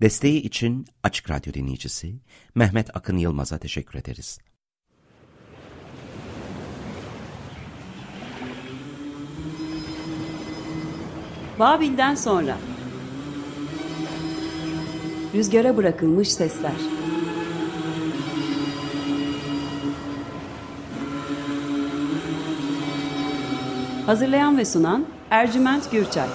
Desteği için Açık Radyo dinleyicisi Mehmet Akın Yılmaz'a teşekkür ederiz. Babil'den sonra. Rüzgara bırakılmış sesler. Hazırlayan ve sunan Ercüment Gürçay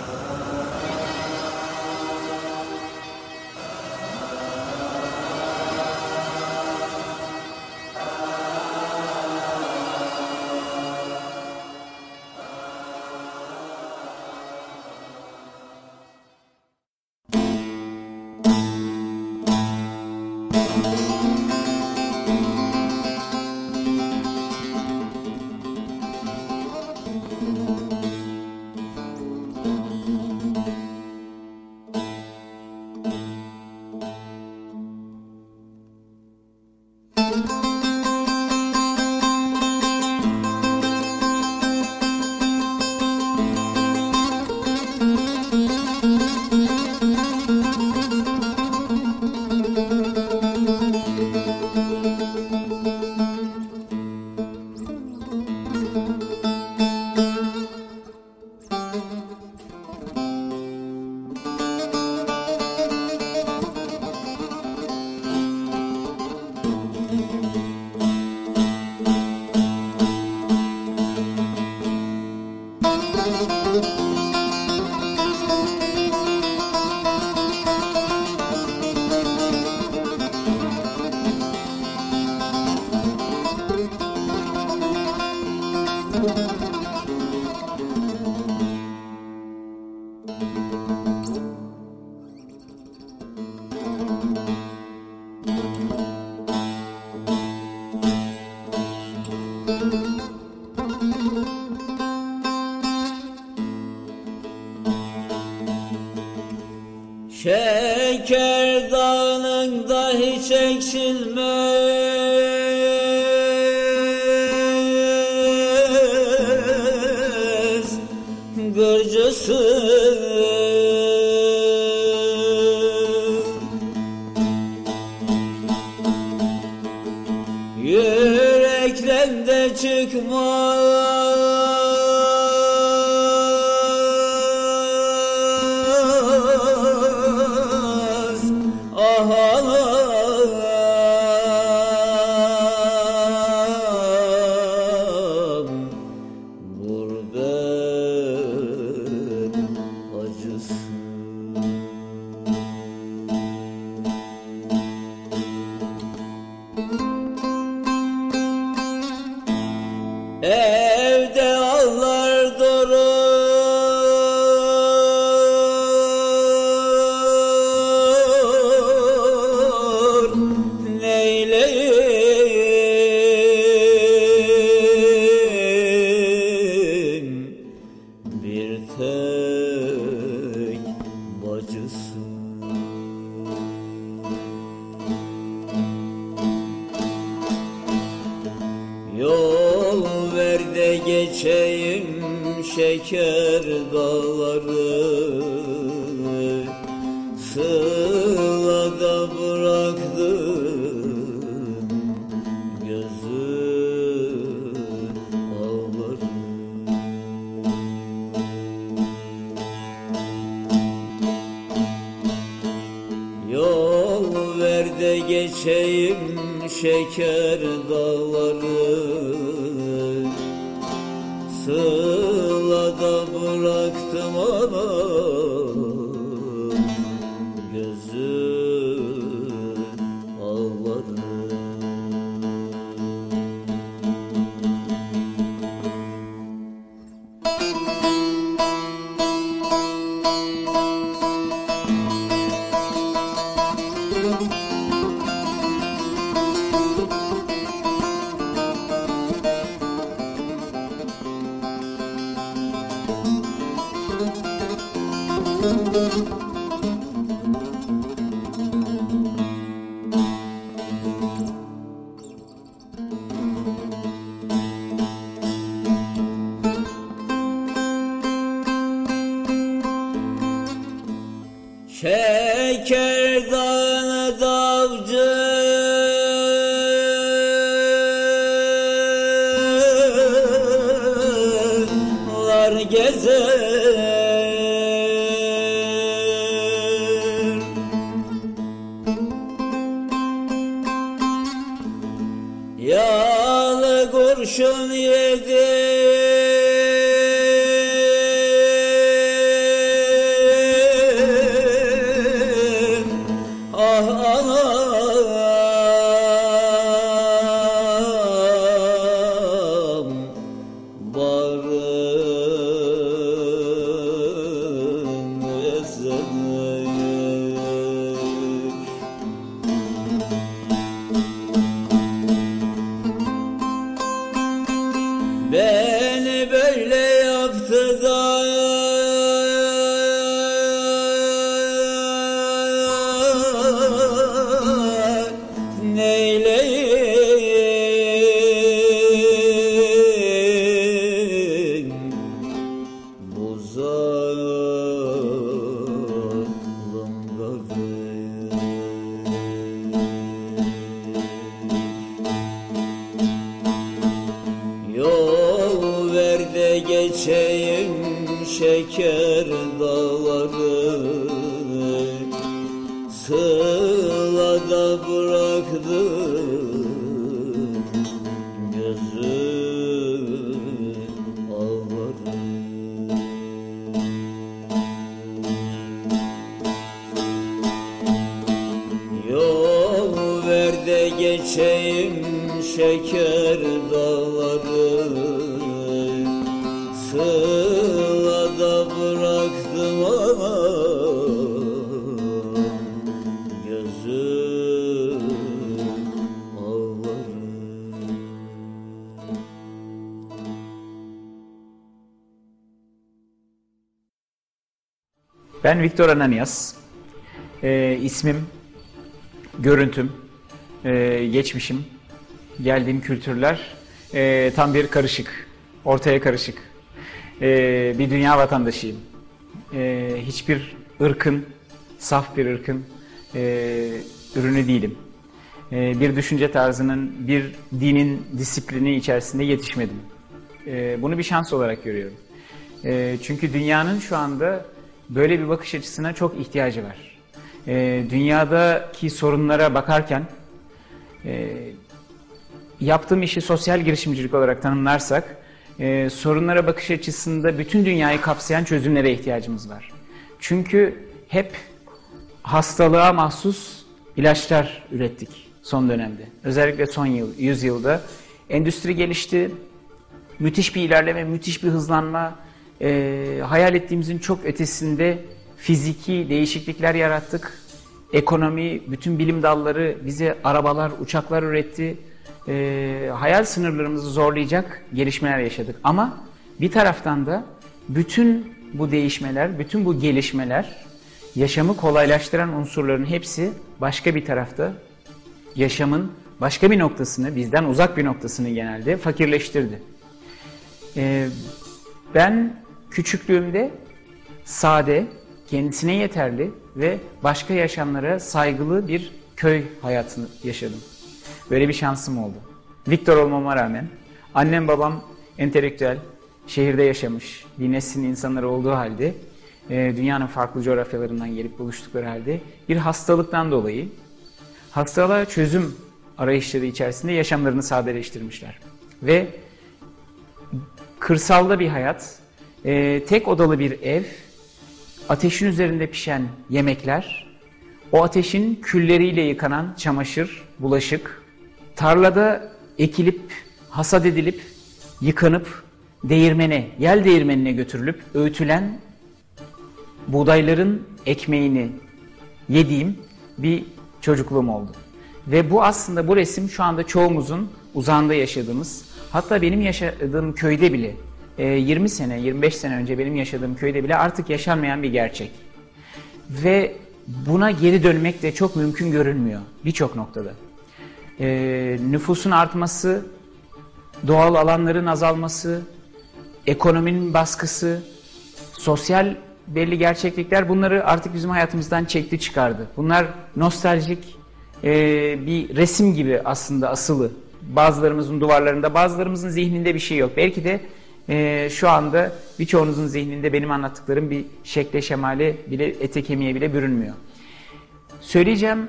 De geçeyim şeker dağları. Sılada bıraktım gözü ağlarım. Yol ver de geçeyim şeker dağları bıraktım anam Viktor Ananias. Ee, ismim, görüntüm, ee, geçmişim, geldiğim kültürler ee, tam bir karışık, ortaya karışık. Ee, bir dünya vatandaşıyım. Ee, hiçbir ırkın, saf bir ırkın ee, ürünü değilim. Ee, bir düşünce tarzının, bir dinin disiplini içerisinde yetişmedim. Ee, bunu bir şans olarak görüyorum. Ee, çünkü dünyanın şu anda böyle bir bakış açısına çok ihtiyacı var. Ee, dünyadaki sorunlara bakarken e, yaptığım işi sosyal girişimcilik olarak tanımlarsak e, sorunlara bakış açısında bütün dünyayı kapsayan çözümlere ihtiyacımız var. Çünkü hep hastalığa mahsus ilaçlar ürettik son dönemde. Özellikle son yıl, yüzyılda endüstri gelişti, müthiş bir ilerleme, müthiş bir hızlanma, e, hayal ettiğimizin çok ötesinde fiziki değişiklikler yarattık. Ekonomi, bütün bilim dalları bize arabalar, uçaklar üretti. E, hayal sınırlarımızı zorlayacak gelişmeler yaşadık. Ama bir taraftan da bütün bu değişmeler, bütün bu gelişmeler, yaşamı kolaylaştıran unsurların hepsi başka bir tarafta yaşamın başka bir noktasını, bizden uzak bir noktasını genelde fakirleştirdi. Ee, ben küçüklüğümde sade, kendisine yeterli ve başka yaşamlara saygılı bir köy hayatını yaşadım. Böyle bir şansım oldu. Viktor olmama rağmen annem babam entelektüel, şehirde yaşamış, bir neslin insanları olduğu halde e, dünyanın farklı coğrafyalarından gelip buluştukları halde bir hastalıktan dolayı hastalığa çözüm arayışları içerisinde yaşamlarını sadeleştirmişler. Ve kırsalda bir hayat, e, tek odalı bir ev, ateşin üzerinde pişen yemekler, o ateşin külleriyle yıkanan çamaşır, bulaşık, tarlada ekilip, hasat edilip, yıkanıp, değirmene, yel değirmenine götürülüp öğütülen buğdayların ekmeğini yediğim bir çocukluğum oldu. Ve bu aslında bu resim şu anda çoğumuzun uzağında yaşadığımız, hatta benim yaşadığım köyde bile, 20 sene, 25 sene önce benim yaşadığım köyde bile artık yaşanmayan bir gerçek. Ve buna geri dönmek de çok mümkün görünmüyor birçok noktada. E, nüfusun artması, doğal alanların azalması, ekonominin baskısı, sosyal belli gerçeklikler bunları artık bizim hayatımızdan çekti çıkardı. Bunlar nostaljik e, bir resim gibi aslında asılı. Bazılarımızın duvarlarında, bazılarımızın zihninde bir şey yok. Belki de e, şu anda birçoğunuzun zihninde benim anlattıklarım bir şekle şemale bile, ete kemiğe bile bürünmüyor. Söyleyeceğim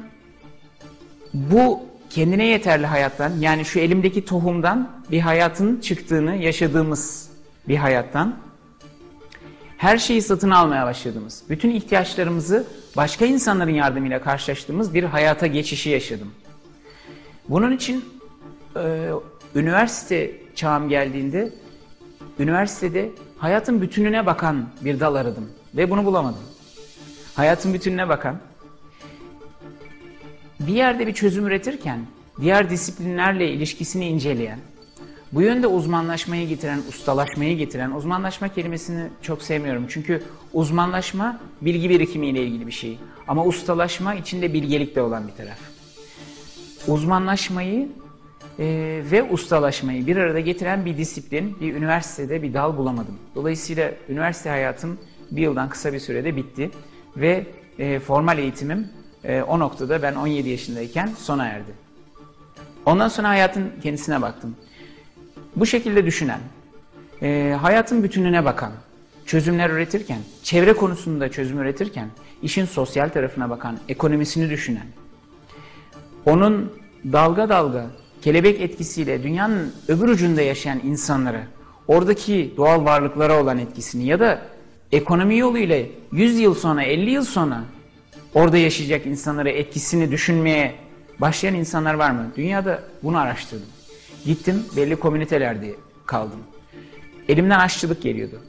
bu kendine yeterli hayattan yani şu elimdeki tohumdan bir hayatın çıktığını yaşadığımız bir hayattan her şeyi satın almaya başladığımız, bütün ihtiyaçlarımızı başka insanların yardımıyla karşılaştığımız bir hayata geçişi yaşadım. Bunun için e, üniversite çağım geldiğinde üniversitede hayatın bütününe bakan bir dal aradım ve bunu bulamadım. Hayatın bütününe bakan, bir yerde bir çözüm üretirken diğer disiplinlerle ilişkisini inceleyen, bu yönde uzmanlaşmayı getiren, ustalaşmayı getiren, uzmanlaşma kelimesini çok sevmiyorum. Çünkü uzmanlaşma bilgi birikimiyle ilgili bir şey. Ama ustalaşma içinde bilgelik de olan bir taraf. Uzmanlaşmayı e, ve ustalaşmayı bir arada getiren bir disiplin, bir üniversitede bir dal bulamadım. Dolayısıyla üniversite hayatım bir yıldan kısa bir sürede bitti. Ve e, formal eğitimim e, o noktada ben 17 yaşındayken sona erdi. Ondan sonra hayatın kendisine baktım. Bu şekilde düşünen, e, hayatın bütününe bakan, çözümler üretirken, çevre konusunda çözüm üretirken, işin sosyal tarafına bakan, ekonomisini düşünen, onun dalga dalga kelebek etkisiyle dünyanın öbür ucunda yaşayan insanlara, oradaki doğal varlıklara olan etkisini ya da ekonomi yoluyla 100 yıl sonra, 50 yıl sonra orada yaşayacak insanlara etkisini düşünmeye başlayan insanlar var mı? Dünyada bunu araştırdım. Gittim belli komünitelerde kaldım. Elimden aşçılık geliyordu.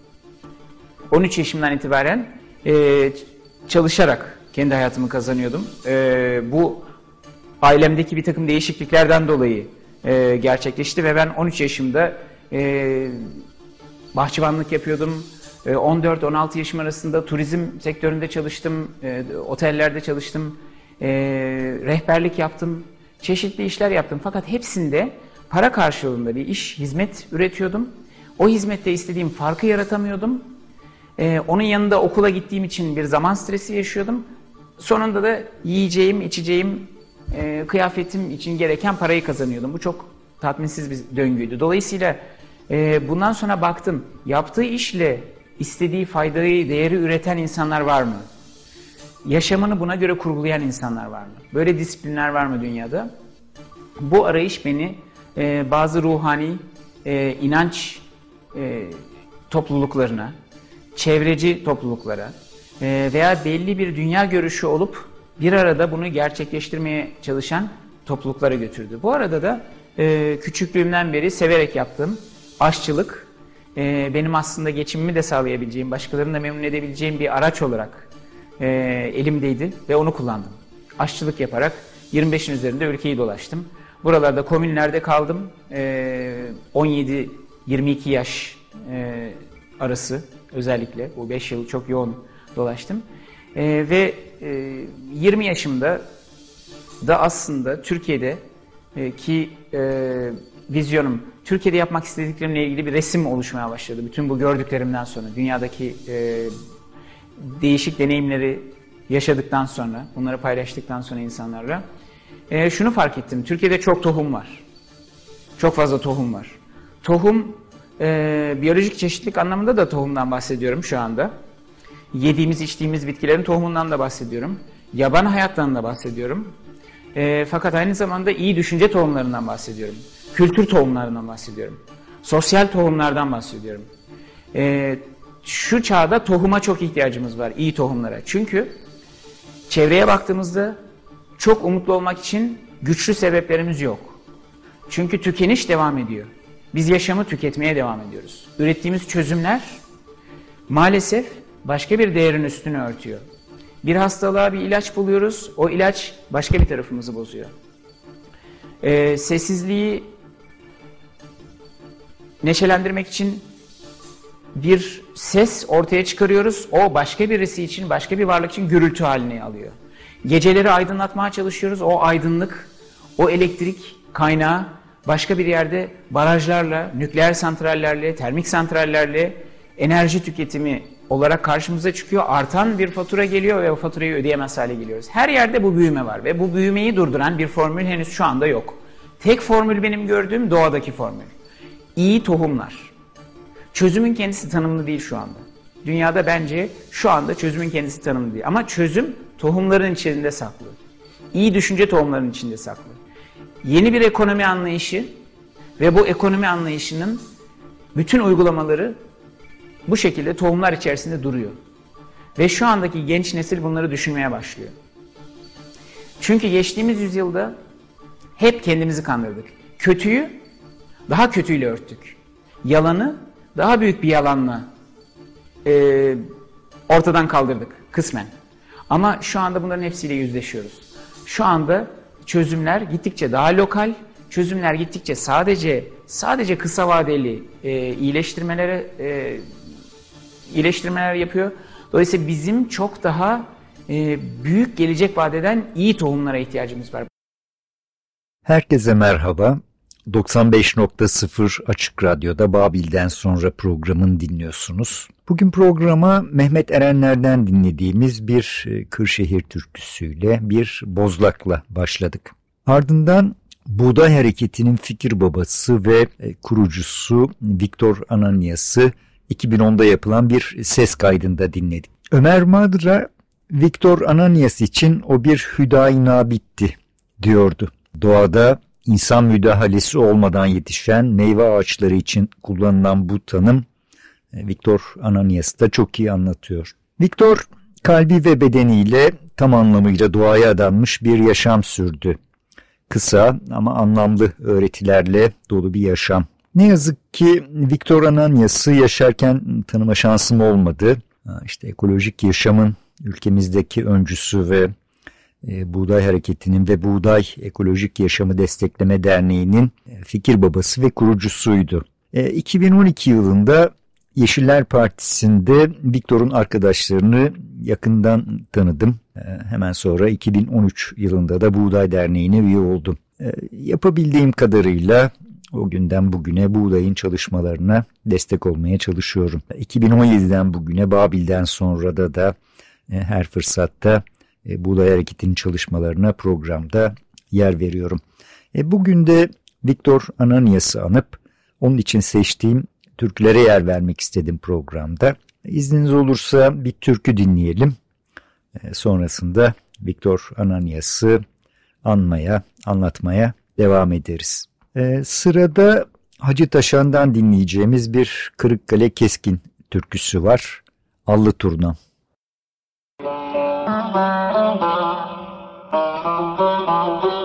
13 yaşımdan itibaren e, çalışarak kendi hayatımı kazanıyordum. E, bu ailemdeki bir takım değişikliklerden dolayı e, gerçekleşti ve ben 13 yaşımda e, bahçıvanlık yapıyordum. 14-16 e, yaşım arasında turizm sektöründe çalıştım, e, otellerde çalıştım, e, rehberlik yaptım, çeşitli işler yaptım. Fakat hepsinde para karşılığında bir iş, hizmet üretiyordum. O hizmette istediğim farkı yaratamıyordum. Ee, onun yanında okula gittiğim için bir zaman stresi yaşıyordum. Sonunda da yiyeceğim, içeceğim, e, kıyafetim için gereken parayı kazanıyordum. Bu çok tatminsiz bir döngüydü. Dolayısıyla e, bundan sonra baktım, yaptığı işle istediği faydayı, değeri üreten insanlar var mı? Yaşamını buna göre kurgulayan insanlar var mı? Böyle disiplinler var mı dünyada? Bu arayış beni e, bazı ruhani e, inanç e, topluluklarına, çevreci topluluklara e, veya belli bir dünya görüşü olup bir arada bunu gerçekleştirmeye çalışan topluluklara götürdü. Bu arada da e, küçüklüğümden beri severek yaptığım aşçılık e, benim aslında geçimimi de sağlayabileceğim, başkalarını da memnun edebileceğim bir araç olarak e, elimdeydi ve onu kullandım. Aşçılık yaparak 25'in üzerinde ülkeyi dolaştım. Buralarda komünlerde kaldım. E, 17-22 yaş e, arası özellikle bu 5 yıl çok yoğun dolaştım. E, ve e, 20 yaşımda da aslında Türkiye'de e, ki e, vizyonum, Türkiye'de yapmak istediklerimle ilgili bir resim oluşmaya başladı. Bütün bu gördüklerimden sonra, dünyadaki e, değişik deneyimleri yaşadıktan sonra, bunları paylaştıktan sonra insanlarla e, şunu fark ettim. Türkiye'de çok tohum var. Çok fazla tohum var. Tohum, e, biyolojik çeşitlilik anlamında da tohumdan bahsediyorum şu anda. Yediğimiz, içtiğimiz bitkilerin tohumundan da bahsediyorum. Yaban hayattan da bahsediyorum. E, fakat aynı zamanda iyi düşünce tohumlarından bahsediyorum. Kültür tohumlarından bahsediyorum. Sosyal tohumlardan bahsediyorum. E, şu çağda tohuma çok ihtiyacımız var, iyi tohumlara. Çünkü çevreye baktığımızda çok umutlu olmak için güçlü sebeplerimiz yok. Çünkü tükeniş devam ediyor. Biz yaşamı tüketmeye devam ediyoruz. Ürettiğimiz çözümler maalesef başka bir değerin üstünü örtüyor. Bir hastalığa bir ilaç buluyoruz, o ilaç başka bir tarafımızı bozuyor. Ee, sessizliği neşelendirmek için bir ses ortaya çıkarıyoruz, o başka birisi için, başka bir varlık için gürültü haline alıyor. Geceleri aydınlatmaya çalışıyoruz. O aydınlık, o elektrik kaynağı başka bir yerde barajlarla, nükleer santrallerle, termik santrallerle enerji tüketimi olarak karşımıza çıkıyor. Artan bir fatura geliyor ve o faturayı ödeyemez hale geliyoruz. Her yerde bu büyüme var ve bu büyümeyi durduran bir formül henüz şu anda yok. Tek formül benim gördüğüm doğadaki formül. İyi tohumlar. Çözümün kendisi tanımlı değil şu anda. Dünyada bence şu anda çözümün kendisi tanımlı değil. Ama çözüm tohumların içinde saklı. İyi düşünce tohumların içinde saklı. yeni bir ekonomi anlayışı ve bu ekonomi anlayışının bütün uygulamaları bu şekilde tohumlar içerisinde duruyor. Ve şu andaki genç nesil bunları düşünmeye başlıyor. Çünkü geçtiğimiz yüzyılda hep kendimizi kandırdık. Kötüyü daha kötüyle örttük. Yalanı daha büyük bir yalanla e, ortadan kaldırdık kısmen. Ama şu anda bunların hepsiyle yüzleşiyoruz. Şu anda çözümler gittikçe daha lokal, çözümler gittikçe sadece sadece kısa vadeli e, iyileştirmelere e, iyileştirmeler yapıyor. Dolayısıyla bizim çok daha e, büyük gelecek vadeden iyi tohumlara ihtiyacımız var. Herkese merhaba. 95.0 Açık Radyo'da Babil'den sonra programın dinliyorsunuz. Bugün programa Mehmet Erenler'den dinlediğimiz bir e, Kırşehir türküsüyle bir bozlakla başladık. Ardından Buğday Hareketi'nin fikir babası ve e, kurucusu Viktor Ananias'ı 2010'da yapılan bir ses kaydında dinledik. Ömer Madra, Viktor Ananias için o bir hüdayi bitti diyordu. Doğada insan müdahalesi olmadan yetişen meyve ağaçları için kullanılan bu tanım e, Viktor Ananias da çok iyi anlatıyor. Viktor kalbi ve bedeniyle tam anlamıyla doğaya adanmış bir yaşam sürdü. Kısa ama anlamlı öğretilerle dolu bir yaşam. Ne yazık ki Viktor Ananias'ı yaşarken tanıma şansım olmadı. İşte ekolojik yaşamın ülkemizdeki öncüsü ve e, Buğday Hareketi'nin ve Buğday Ekolojik Yaşamı Destekleme Derneği'nin e, fikir babası ve kurucusuydu. 2012 e, yılında Yeşiller Partisi'nde Viktor'un arkadaşlarını yakından tanıdım. Hemen sonra 2013 yılında da Buğday Derneği'ne üye oldum. Yapabildiğim kadarıyla o günden bugüne buğdayın çalışmalarına destek olmaya çalışıyorum. 2017'den bugüne Babil'den sonra da da her fırsatta e, Buğday Hareketi'nin çalışmalarına programda yer veriyorum. E, bugün de Viktor Ananias'ı anıp onun için seçtiğim türkülere yer vermek istedim programda. İzniniz olursa bir türkü dinleyelim. E, sonrasında Viktor Ananias'ı anmaya, anlatmaya devam ederiz. E, sırada Hacı Taşan'dan dinleyeceğimiz bir Kırıkkale Keskin türküsü var. Allı Turnam. tutmadı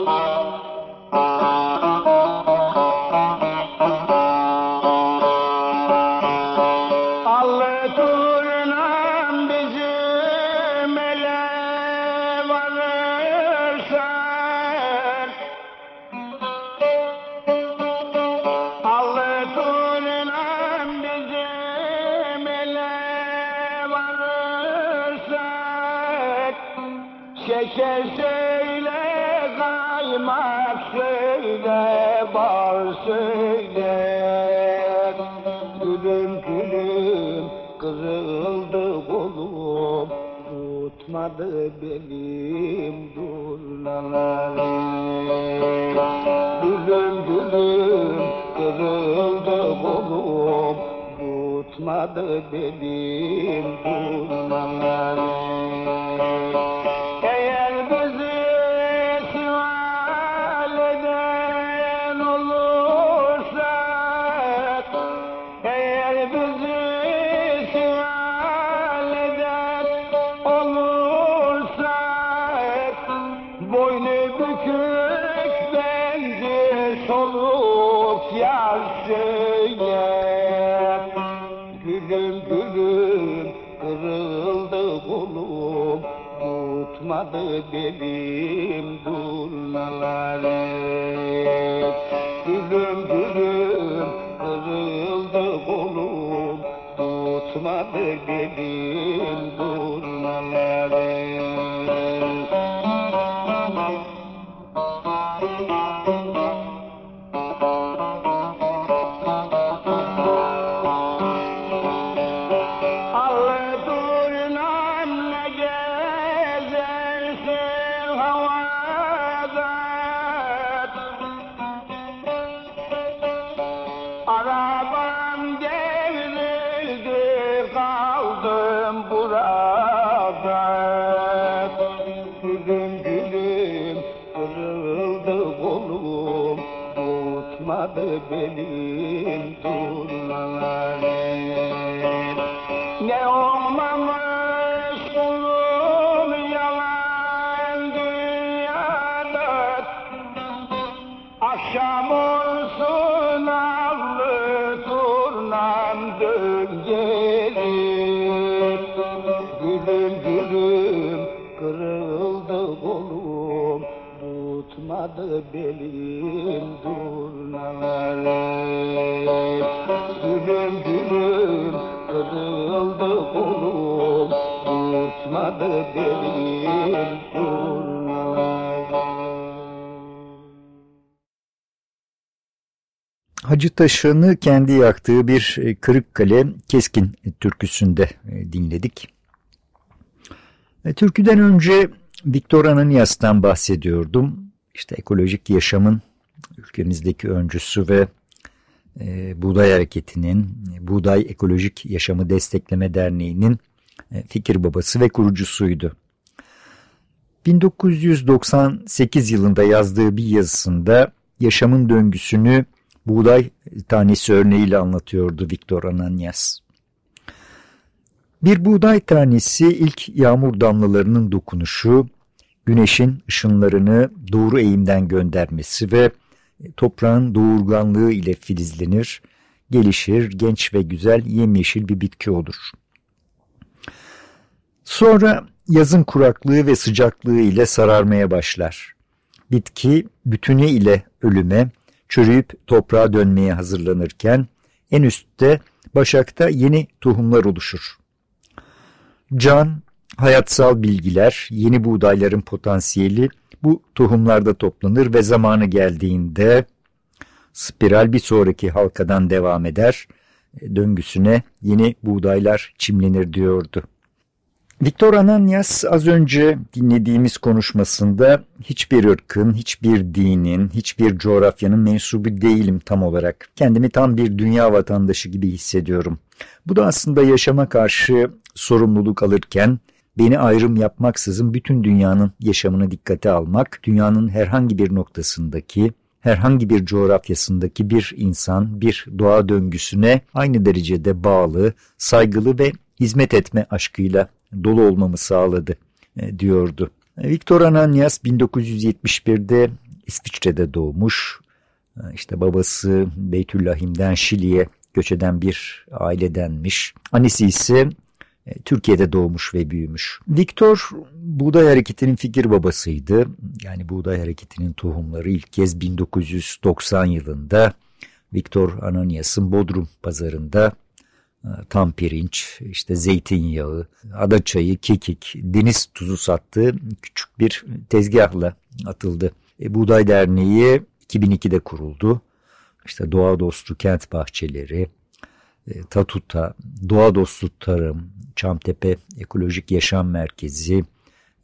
Hacı Taşan'ı kendi yaktığı bir e, Kırıkkale Keskin türküsünde e, dinledik. E, türküden önce Viktor Ananias'tan bahsediyordum. İşte ekolojik yaşamın ülkemizdeki öncüsü ve e, Buğday Hareketi'nin, Buğday Ekolojik Yaşamı Destekleme Derneği'nin fikir babası ve kurucusuydu. 1998 yılında yazdığı bir yazısında yaşamın döngüsünü buğday tanesi örneğiyle anlatıyordu Viktor Ananias. Bir buğday tanesi ilk yağmur damlalarının dokunuşu, güneşin ışınlarını doğru eğimden göndermesi ve toprağın doğurganlığı ile filizlenir, gelişir, genç ve güzel yemyeşil bir bitki olur. Sonra yazın kuraklığı ve sıcaklığı ile sararmaya başlar. Bitki bütünü ile ölüme, çürüyüp toprağa dönmeye hazırlanırken en üstte başakta yeni tohumlar oluşur. Can, hayatsal bilgiler, yeni buğdayların potansiyeli bu tohumlarda toplanır ve zamanı geldiğinde spiral bir sonraki halkadan devam eder, döngüsüne yeni buğdaylar çimlenir diyordu. Viktor Ananias az önce dinlediğimiz konuşmasında hiçbir ırkın, hiçbir dinin, hiçbir coğrafyanın mensubu değilim tam olarak. Kendimi tam bir dünya vatandaşı gibi hissediyorum. Bu da aslında yaşama karşı sorumluluk alırken beni ayrım yapmaksızın bütün dünyanın yaşamını dikkate almak, dünyanın herhangi bir noktasındaki, herhangi bir coğrafyasındaki bir insan, bir doğa döngüsüne aynı derecede bağlı, saygılı ve hizmet etme aşkıyla dolu olmamı sağladı e, diyordu. E, Viktor Ananias 1971'de İsviçre'de doğmuş. E, işte babası Beytüllahim'den Şili'ye göç eden bir ailedenmiş. Annesi ise Türkiye'de doğmuş ve büyümüş. Viktor Buğday Hareketi'nin fikir babasıydı. Yani Buğday Hareketi'nin tohumları ilk kez 1990 yılında Viktor Ananias'ın Bodrum pazarında tam pirinç, işte zeytinyağı, ada çayı, kekik, deniz tuzu sattığı küçük bir tezgahla atıldı. E, Buğday Derneği 2002'de kuruldu. İşte doğa dostu kent bahçeleri, e, Tatuta, doğa dostu tarım, Çamtepe Ekolojik Yaşam Merkezi,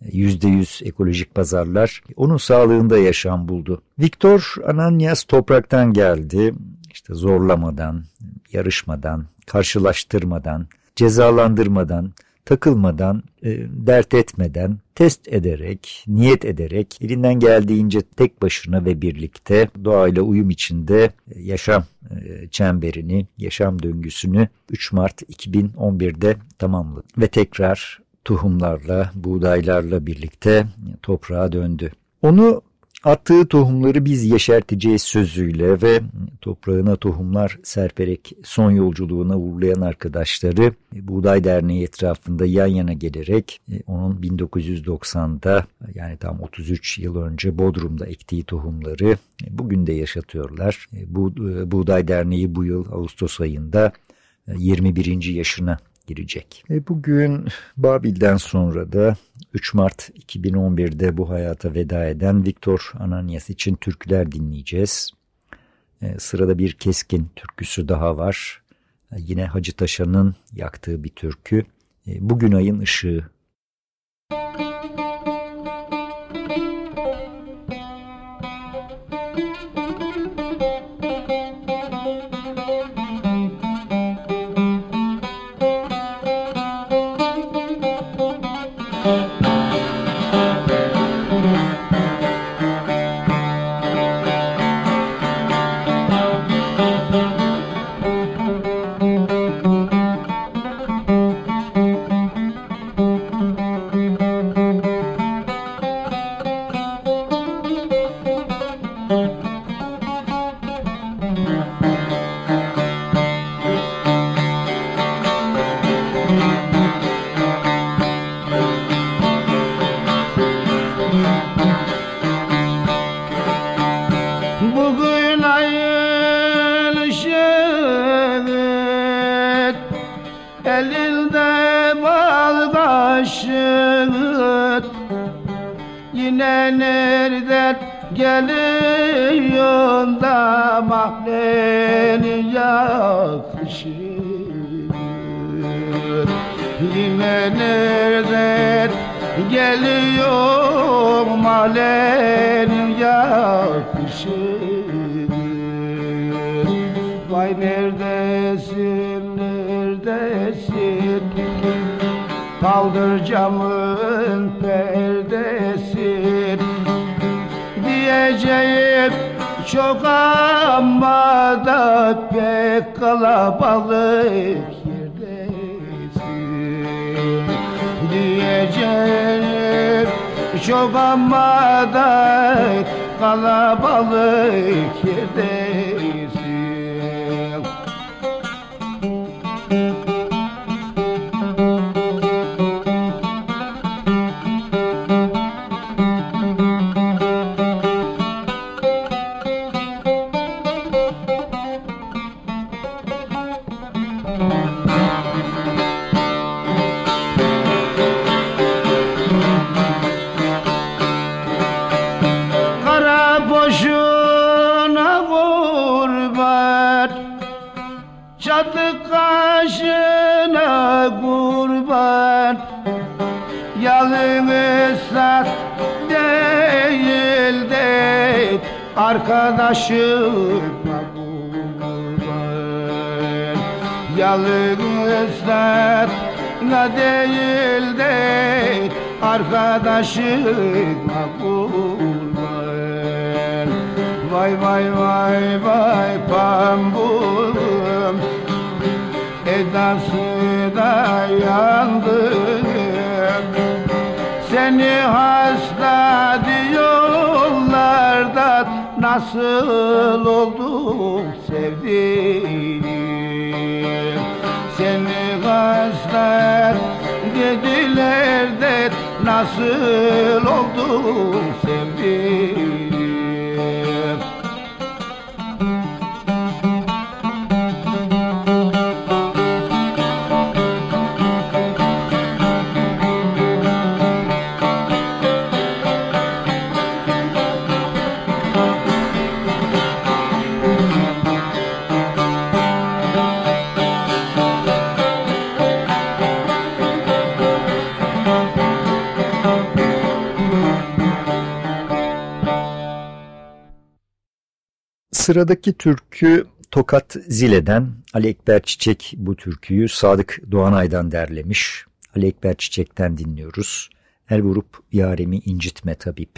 %100 ekolojik pazarlar onun sağlığında yaşam buldu. Viktor Ananias topraktan geldi. İşte zorlamadan, yarışmadan, karşılaştırmadan, cezalandırmadan, takılmadan, e, dert etmeden, test ederek, niyet ederek, elinden geldiğince tek başına ve birlikte doğayla uyum içinde e, yaşam e, çemberini, yaşam döngüsünü 3 Mart 2011'de tamamladı. Ve tekrar tohumlarla, buğdaylarla birlikte toprağa döndü. Onu Attığı tohumları biz yeşerteceğiz sözüyle ve toprağına tohumlar serperek son yolculuğuna uğurlayan arkadaşları Buğday Derneği etrafında yan yana gelerek e, onun 1990'da yani tam 33 yıl önce Bodrum'da ektiği tohumları e, bugün de yaşatıyorlar. E, bu Buğday Derneği bu yıl Ağustos ayında 21. yaşına girecek. E bugün Babil'den sonra da 3 Mart 2011'de bu hayata veda eden Viktor Ananias için türküler dinleyeceğiz. E, sırada bir keskin türküsü daha var. E, yine Hacı Taşan'ın yaktığı bir türkü. E, bugün ayın ışığı Yine Arkadaşıma kurban Yalın ıslak değil de Arkadaşıma kurban Vay vay vay vay pambulum. Edası da yandım Seni hasta Nasıl oldum sevdiğim? Seni hasta dediler de Nasıl oldum sevdiğim Sıradaki türkü Tokat Zile'den Ali Ekber Çiçek bu türküyü Sadık Doğanay'dan derlemiş. Ali Ekber Çiçek'ten dinliyoruz. El vurup yaremi incitme tabip.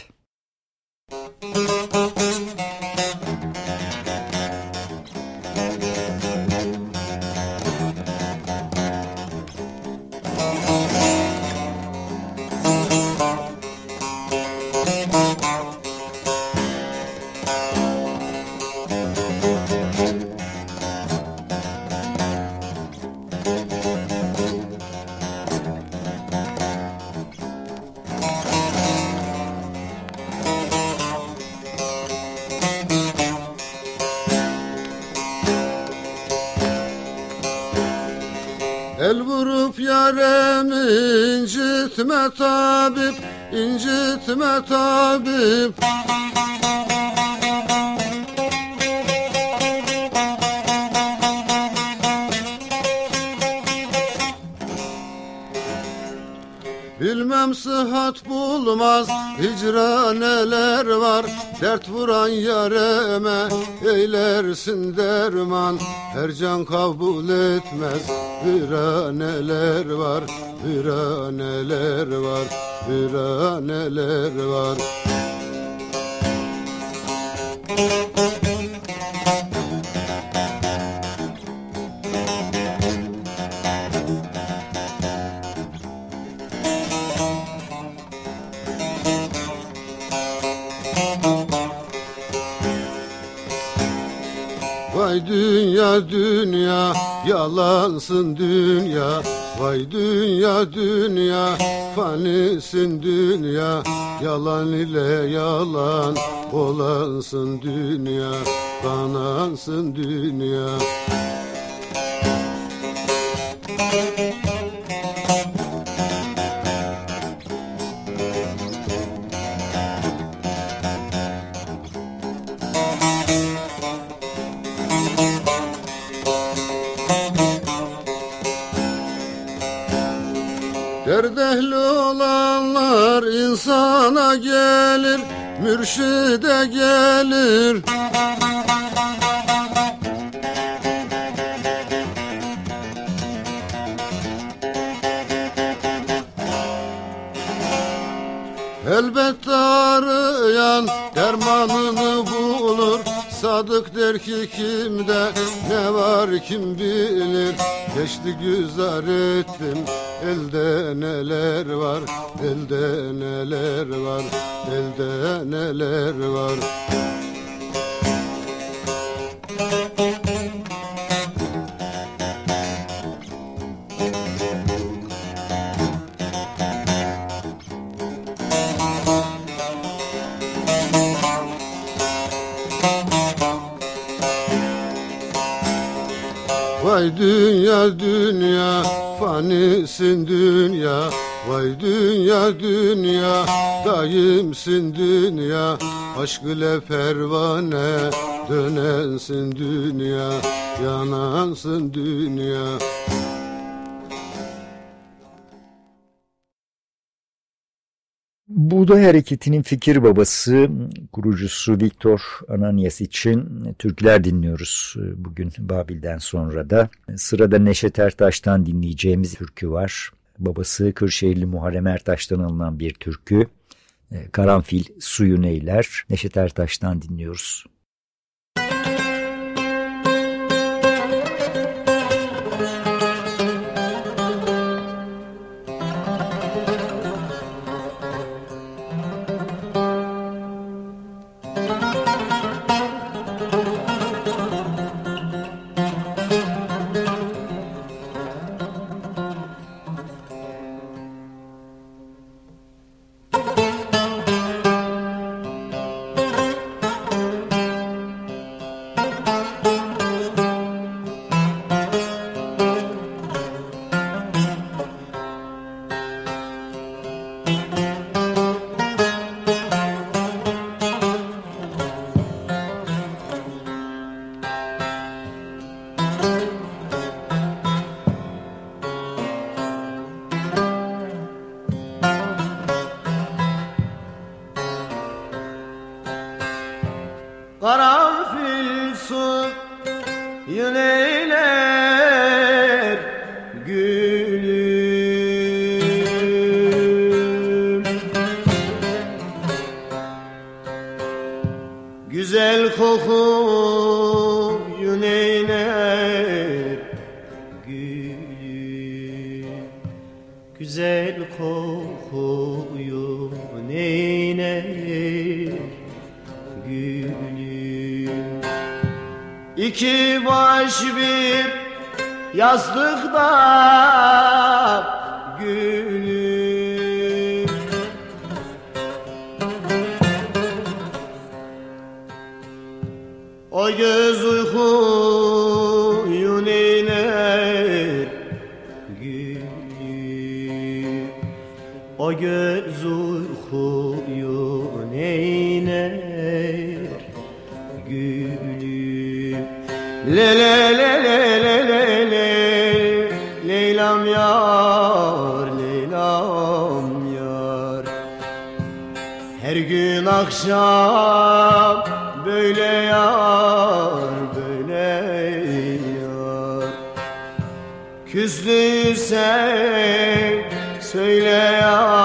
Tabip, incitme tabip. Bilmem sıhhat bulmaz hicra neler var? Dert vuran yareme eylersin derman. Her can kabul etmez viraneler var? Viraneler var Viraneler var. Vay dünya dünya yalansın dünya Vay dünya dünya fanisin dünya. Yalan ile yalan olansın dünya Kanansın dünya Ehil olanlar insana gelir, mürşide gelir. Elbette arayan dermanını bulur Sadık der ki kimde ne var kim bilir Geçti güzar ettim elde neler var? Elde neler var? Elde neler var Vay dünya dünya fanisin dünya. Vay dünya dünya daimsin dünya. Aşk ile pervane dönensin dünya. Yanansın dünya Buğday Hareketi'nin fikir babası, kurucusu Viktor Ananias için türküler dinliyoruz bugün Babil'den sonra da. Sırada Neşet Ertaş'tan dinleyeceğimiz türkü var. Babası Kırşehirli Muharrem Ertaş'tan alınan bir türkü. Karanfil suyu neyler. Neşet Ertaş'tan dinliyoruz. Baş bir yastıkta gülüm O göz uykuyu neyler gülüm O göz akşam böyle yar böyle yar. Küstüysen söyle yar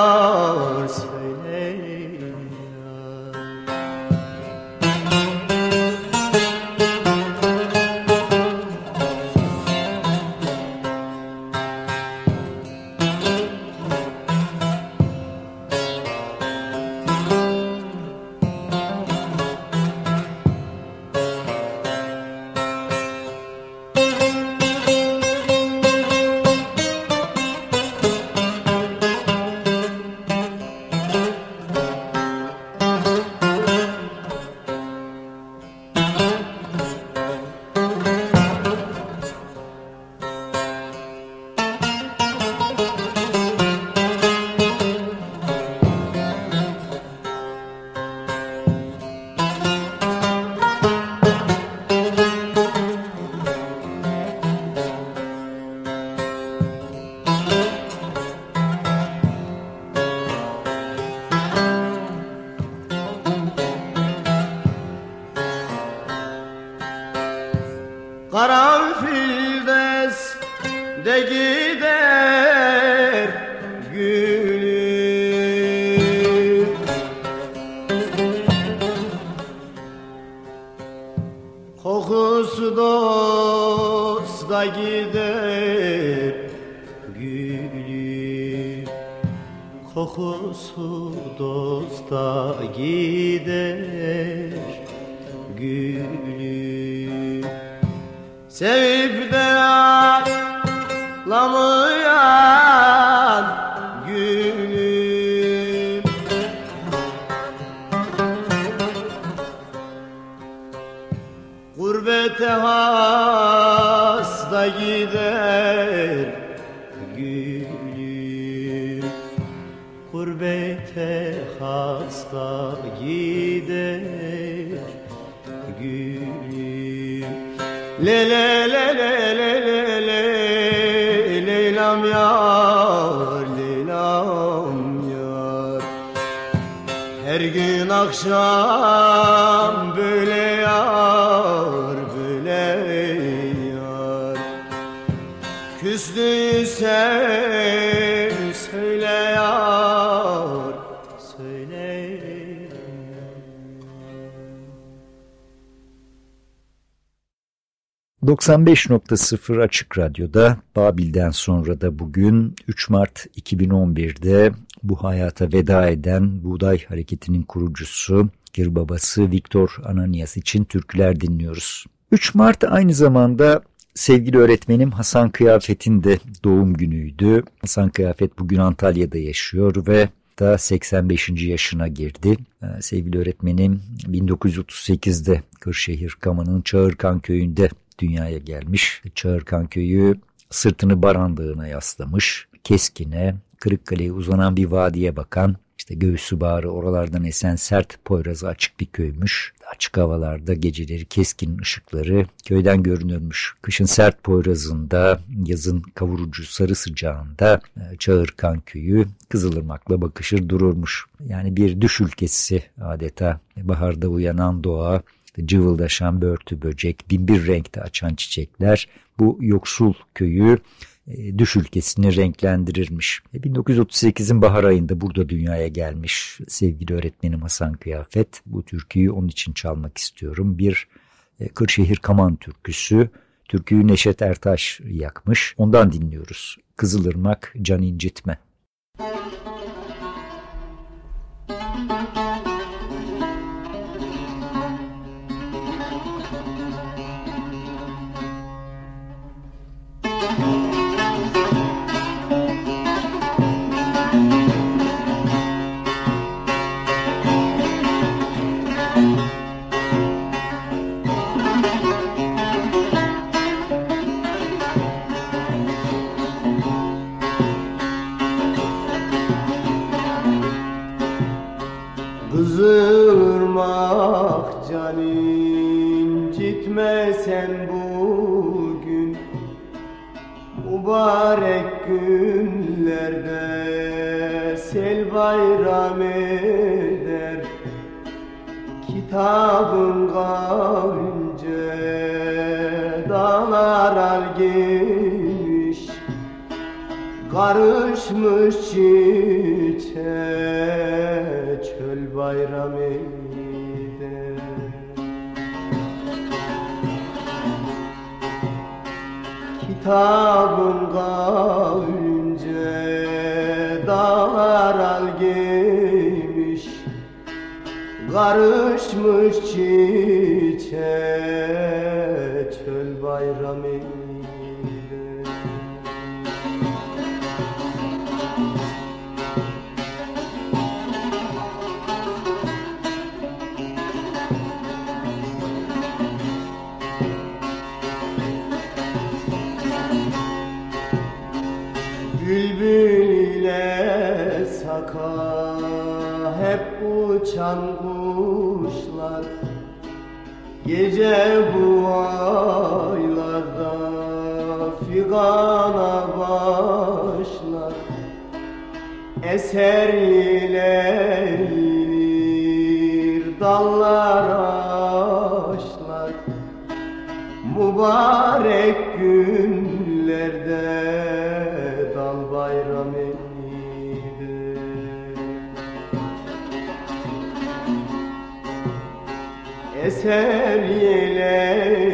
95.0 Açık Radyo'da Babil'den sonra da bugün 3 Mart 2011'de bu hayata veda eden Buğday Hareketi'nin kurucusu, Gir babası Viktor Ananias için türküler dinliyoruz. 3 Mart aynı zamanda sevgili öğretmenim Hasan Kıyafet'in de doğum günüydü. Hasan Kıyafet bugün Antalya'da yaşıyor ve da 85. yaşına girdi. Ee, sevgili öğretmenim 1938'de Kırşehir Kama'nın Çağırkan köyünde dünyaya gelmiş. Çağırkan köyü sırtını Barandağ'ına yaslamış. Keskine, Kırıkkale'ye uzanan bir vadiye bakan, işte göğsü bağrı oralardan esen sert poyrazı açık bir köymüş. Açık havalarda geceleri keskin ışıkları köyden görünürmüş. Kışın sert poyrazında, yazın kavurucu sarı sıcağında e, Çağırkan köyü Kızılırmak'la bakışır dururmuş. Yani bir düş ülkesi adeta. Baharda uyanan doğa, cıvıldaşan börtü böcek, binbir renkte açan çiçekler bu yoksul köyü e, düş ülkesini renklendirirmiş. 1938'in bahar ayında burada dünyaya gelmiş sevgili öğretmenim Hasan Kıyafet. Bu türküyü onun için çalmak istiyorum. Bir e, Kırşehir Kaman türküsü. Türküyü Neşet Ertaş yakmış. Ondan dinliyoruz. Kızılırmak Can incitme. Can incitme bugün Mübarek günlerde sel bayram eder. Kitabın kavlince dağlar al giymiş Karışmış çiçeğe çöl bayram eder Kitabın kavlince dağlar al giymiş Karışmış çiçeğe çöl bayram Gece bu aylarda figana başlar. Eser ilenir dallar ağaçlar Mübarek günlerde Yelenir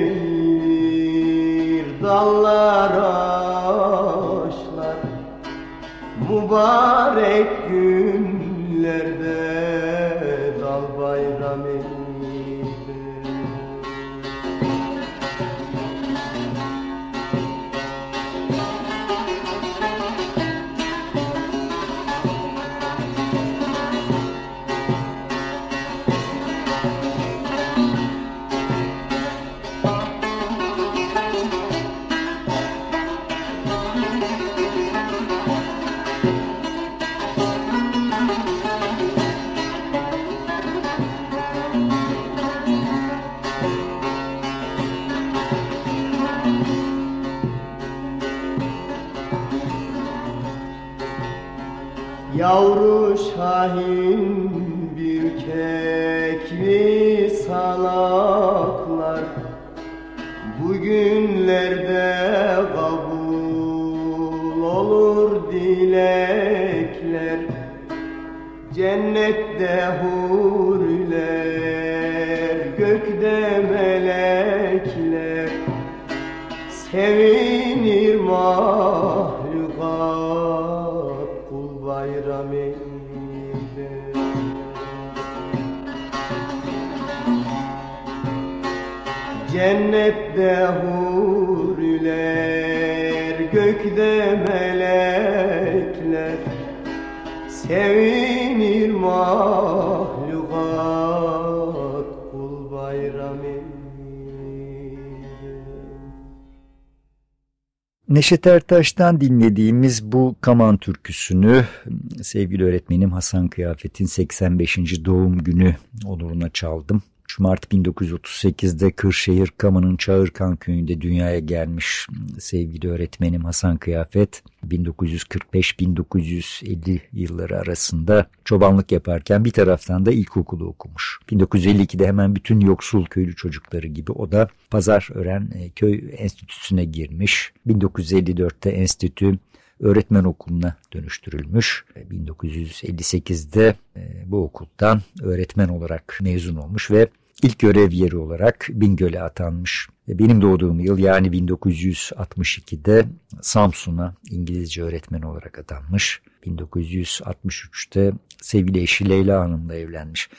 Neşet Ertaş'tan dinlediğimiz bu Kaman türküsünü sevgili öğretmenim Hasan Kıyafet'in 85. doğum günü onuruna çaldım. Mart 1938'de Kırşehir Kaman'ın Çağırkan köyünde dünyaya gelmiş sevgili öğretmenim Hasan Kıyafet 1945-1950 yılları arasında çobanlık yaparken bir taraftan da ilkokulu okumuş. 1952'de hemen bütün yoksul köylü çocukları gibi o da Pazar Ören Köy Enstitüsü'ne girmiş. 1954'te enstitü öğretmen okuluna dönüştürülmüş. 1958'de bu okuldan öğretmen olarak mezun olmuş ve ilk görev yeri olarak Bingöl'e atanmış. Benim doğduğum yıl yani 1962'de Samsun'a İngilizce öğretmen olarak atanmış. 1963'te sevgili eşi Leyla Hanım'la evlenmiş.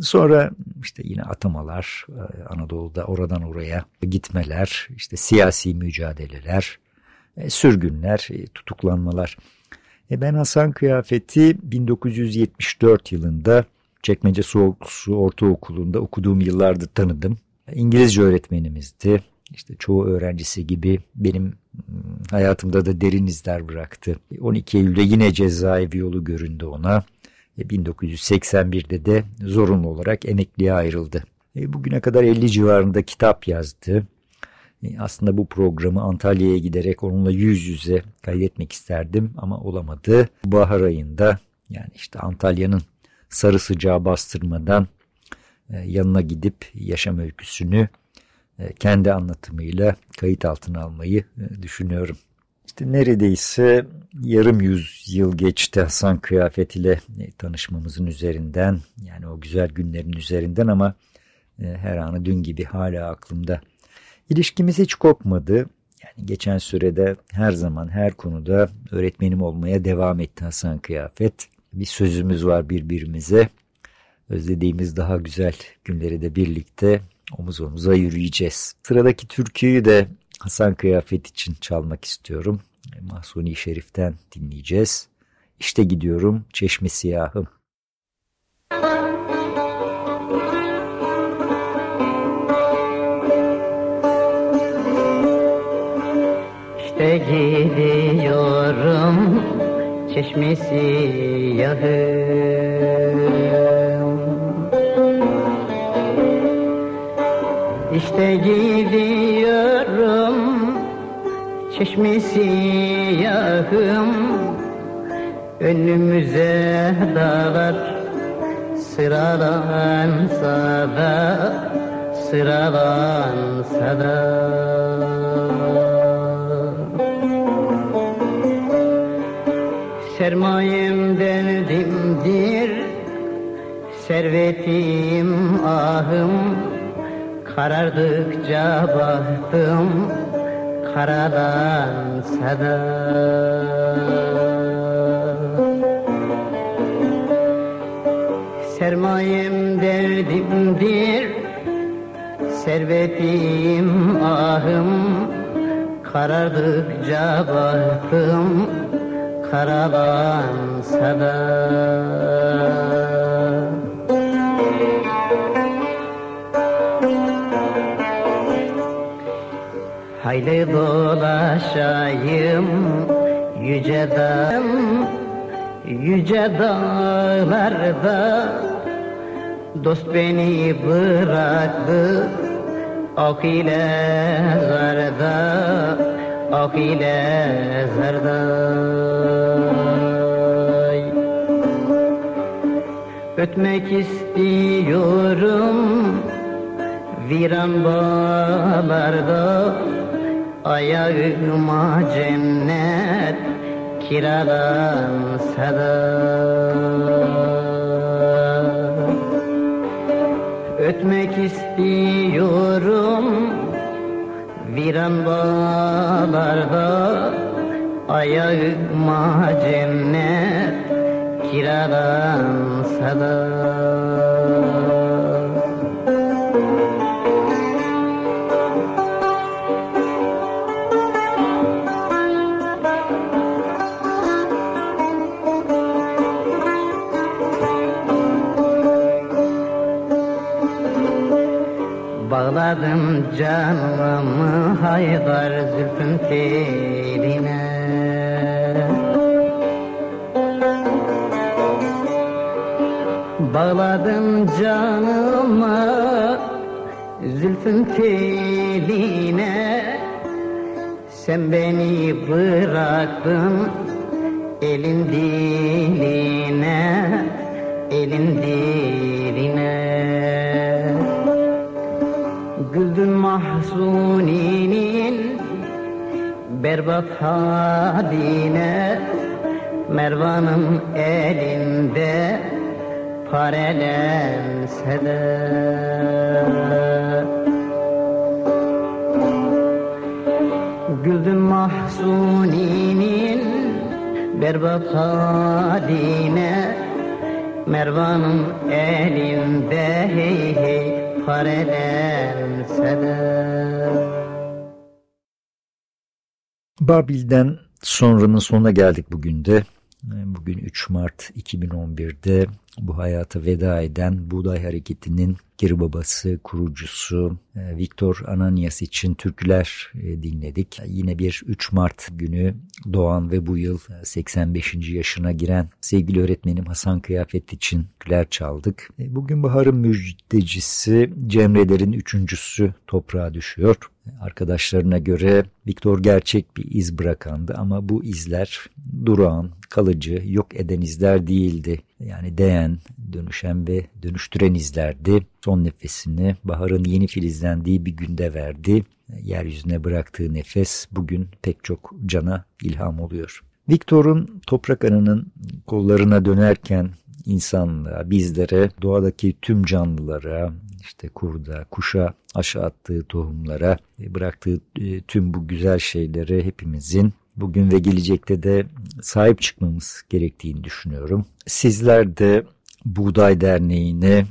Sonra işte yine atamalar Anadolu'da oradan oraya gitmeler, işte siyasi mücadeleler, sürgünler, tutuklanmalar. Ben Hasan Kıyafeti 1974 yılında Çekmece Su, Su Ortaokulu'nda okuduğum yıllarda tanıdım. İngilizce öğretmenimizdi. İşte çoğu öğrencisi gibi benim hayatımda da derin izler bıraktı. 12 Eylül'de yine cezaevi yolu göründü ona. 1981'de de zorunlu olarak emekliye ayrıldı. Bugüne kadar 50 civarında kitap yazdı. Aslında bu programı Antalya'ya giderek onunla yüz yüze kaydetmek isterdim ama olamadı. Bahar ayında yani işte Antalya'nın sarı sıcağı bastırmadan yanına gidip yaşam öyküsünü kendi anlatımıyla kayıt altına almayı düşünüyorum. İşte neredeyse yarım yüzyıl geçti Hasan Kıyafet ile tanışmamızın üzerinden yani o güzel günlerin üzerinden ama her anı dün gibi hala aklımda. İlişkimiz hiç kopmadı. Yani geçen sürede her zaman her konuda öğretmenim olmaya devam etti Hasan Kıyafet. Bir sözümüz var birbirimize. Özlediğimiz daha güzel günleri de birlikte omuz omuza yürüyeceğiz. Sıradaki türküyü de Hasan Kıyafet için çalmak istiyorum. Mahsuni Şerif'ten dinleyeceğiz. İşte gidiyorum çeşme siyahım. İşte gidiyorum çeşmesi yahım İşte gidiyorum çeşmesi yahım. Önümüze dağlar sıralansa da sıralansa da Sermayem derdimdir Servetim ahım. Karardıkça bahtım Karalansa da. Sermayem derdimdir Servetim ahım. Karardıkça bahtım Karalansa da Hayli dolaşayım yüce dağım Yüce dağlarda. Dost beni bıraktı Ok ile zarda İle zarda Ötmek istiyorum Viran bağlarda Ayağıma cennet kiralansa da Ötmek istiyorum viran bağlarda Ayağıma cennet kiralansa da Bağladım canımı haydar zülfün teline. Bağladım canımı zülfün teline. Sen beni bıraktın elin diline Elin diline Güldün mahzuninin berbat haline. Mervan'ın elinde parelense de. Güldün mahzuninin berbat haline. Mervan'ın elinde hey hey Babil'den sonranın sonuna geldik bugün de. Bugün 3 Mart 2011'de bu hayata veda eden Buğday Hareketi'nin geri babası, kurucusu e, Viktor Ananias için türküler e, dinledik. Yine bir 3 Mart günü doğan ve bu yıl 85. yaşına giren sevgili öğretmenim Hasan Kıyafet için türküler çaldık. E, bugün baharın müjdecisi Cemre'lerin üçüncüsü toprağa düşüyor. Arkadaşlarına göre Viktor gerçek bir iz bırakandı ama bu izler durağan, kalıcı, yok eden izler değildi. Yani değen, dönüşen ve dönüştüren izlerdi. Son nefesini baharın yeni filizlendiği bir günde verdi. Yeryüzüne bıraktığı nefes bugün pek çok cana ilham oluyor. Viktor'un Toprak Anı'nın kollarına dönerken insanlığa, bizlere, doğadaki tüm canlılara, işte kurda, kuşa aşağı attığı tohumlara, bıraktığı tüm bu güzel şeylere hepimizin bugün ve gelecekte de sahip çıkmamız gerektiğini düşünüyorum. Sizler de Buğday Derneği'ne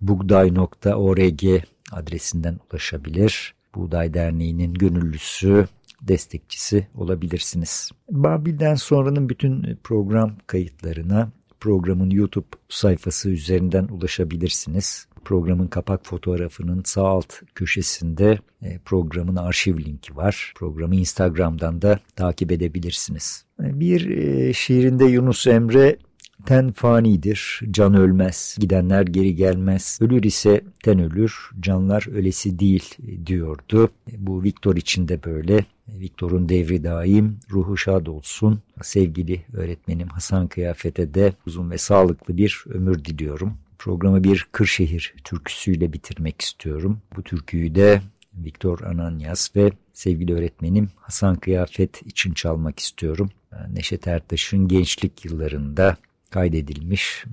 bugday.org adresinden ulaşabilir. Buğday Derneği'nin gönüllüsü, destekçisi olabilirsiniz. Babil'den sonranın bütün program kayıtlarına programın YouTube sayfası üzerinden ulaşabilirsiniz. Programın kapak fotoğrafının sağ alt köşesinde e, programın arşiv linki var. Programı Instagram'dan da takip edebilirsiniz. E, bir e, şiirinde Yunus Emre ten fanidir, can ölmez, gidenler geri gelmez, ölür ise ten ölür, canlar ölesi değil diyordu. Bu Viktor için de böyle. Viktor'un devri daim, ruhu şad olsun. Sevgili öğretmenim Hasan Kıyafet'e de uzun ve sağlıklı bir ömür diliyorum. Programı bir Kırşehir türküsüyle bitirmek istiyorum. Bu türküyü de Viktor Ananyas ve sevgili öğretmenim Hasan Kıyafet için çalmak istiyorum. Neşet Ertaş'ın gençlik yıllarında kaydedilmiş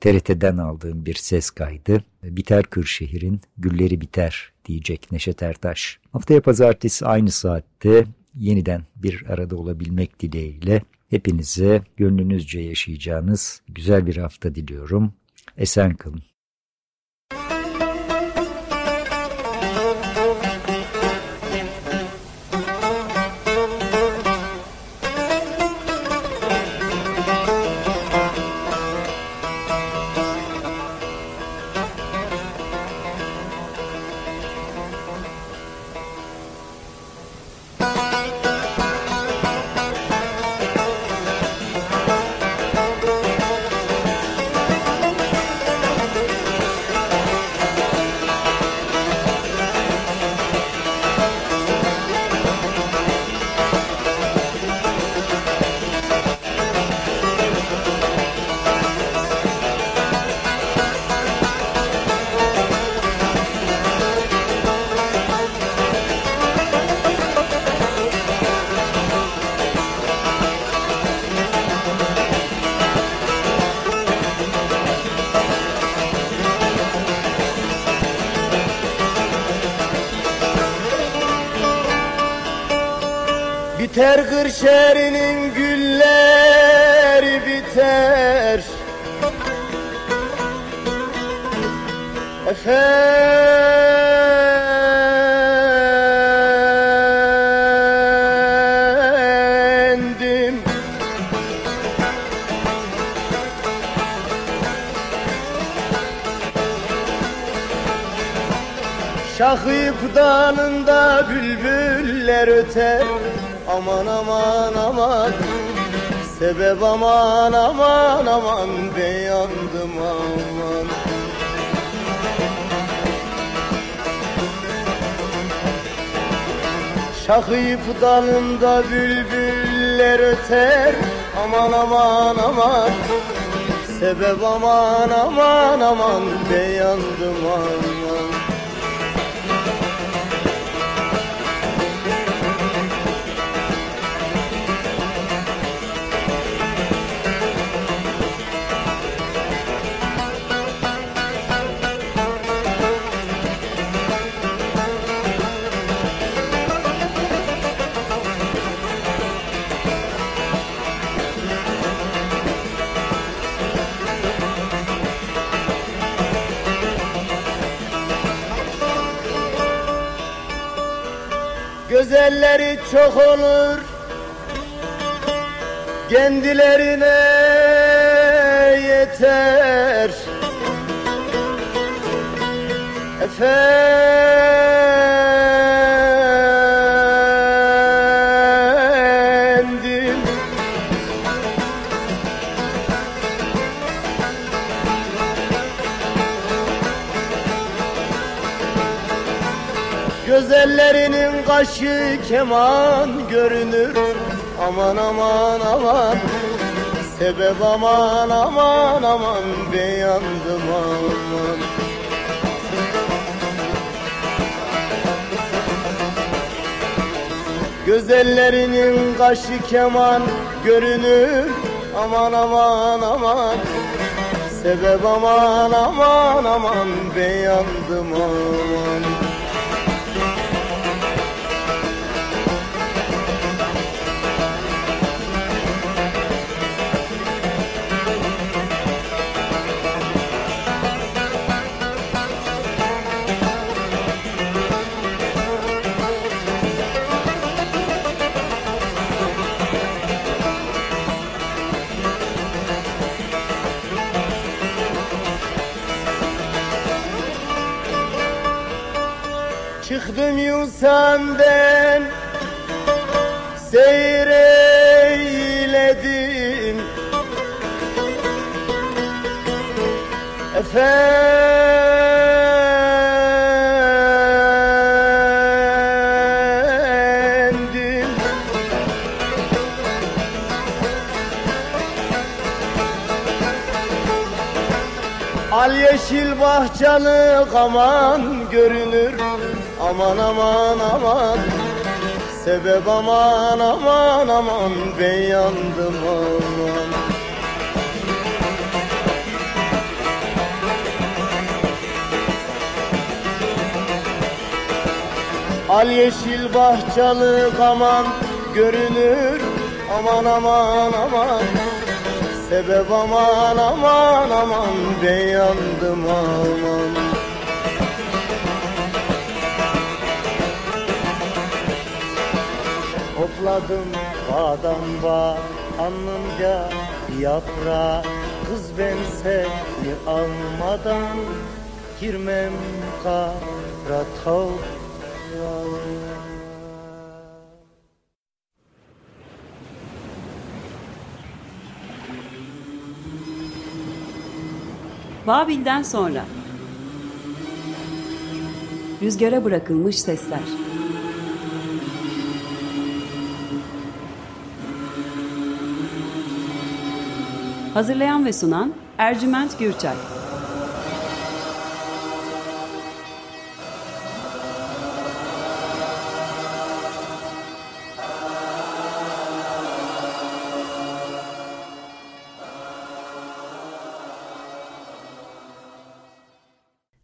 TRT'den aldığım bir ses kaydı. Biter Kırşehir'in Gülleri Biter diyecek Neşet Ertaş. Haftaya pazartesi aynı saatte yeniden bir arada olabilmek dileğiyle hepinize gönlünüzce yaşayacağınız güzel bir hafta diliyorum. Esen kalın. Kırşehir'in gülleri biter. Efendim. Şahip dalında bülbüller öter. Aman aman Sebep aman aman aman Beyandım aman. Şahip dalında bülbüller öter Aman aman aman. Sebep aman aman aman Beyandım aman Güzelleri çok olur Kendilerine yeter Efendim Kaşı keman görünür. Aman aman aman. Sebep aman aman aman. Beyandım aman. Gözellerinin kaşı keman görünür. Aman aman aman. Sebep aman aman aman. Beyandım aman Yusan'den Seyreyledim Efendim. Al yeşil bahçalık aman görünür Aman aman aman. Sebep aman aman aman. Ben yandım aman. Al yeşil bahçalık aman görünür. Aman aman aman. Sebep aman aman aman. Ben yandım aman Topladım bağdan bağ Alnımca yaprağı Kız ben seni almadan Girmem kara toprağa Babil'den sonra. Rüzgara bırakılmış sesler Hazırlayan ve sunan Ercüment Gürçay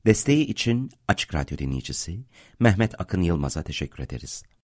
Desteği için Açık Radyo dinleyicisi Mehmet Akın Yılmaz'a teşekkür ederiz.